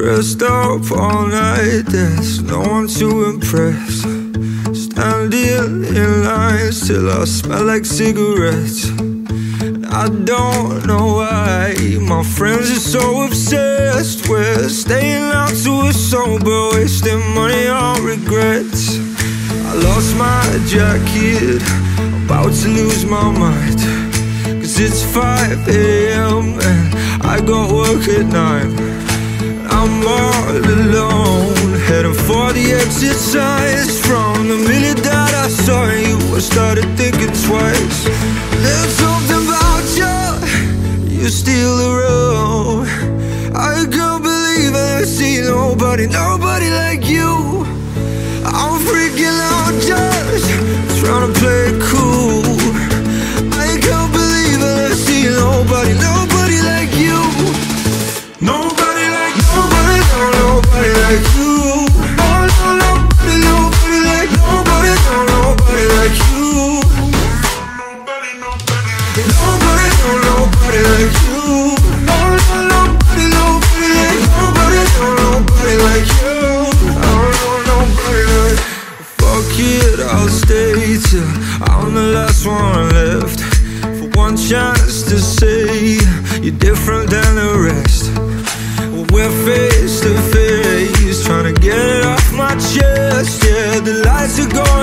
Dressed up all night, there's no one to impress. Standing in lines till I smell like cigarettes. I don't know why my friends are so obsessed with staying out to a sober, wasting money on regrets. I lost my jacket, about to lose my mind. Cause it's 5 a.m. and I got work at 9. I'm all alone, heading for the exit signs. From the minute that I saw you, I started thinking twice. There's something about you, you steal the road. I can't believe I see nobody, nobody like you. I'm freaking out just trying to play it cool. I can't believe I see nobody, nobody nobody, nobody, no, nobody like you. No, no, nobody, nobody like nobody, no, nobody like. Fuck it, I'll stay till I'm the last one left. For one chance to say you're different than the rest. We're face to face, trying to get it off my chest. Yeah, the lights are going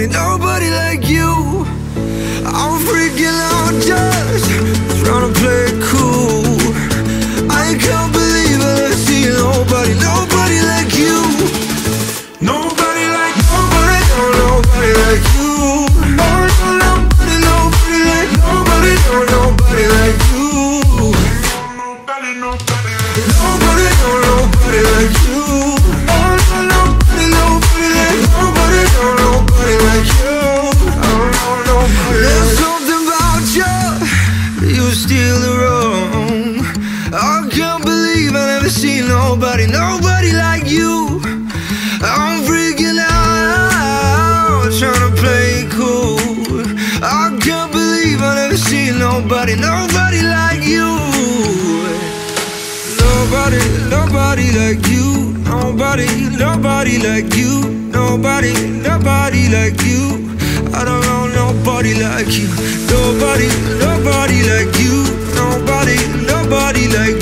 nobody, nobody like nobody, nobody like you. I'm freaking out, trying to play cool. I can't believe I never seen nobody, nobody like you. Nobody, nobody like you. Nobody, nobody like you. Nobody, nobody like you. I don't know nobody like you. Nobody, nobody like you. Nobody, nobody like you.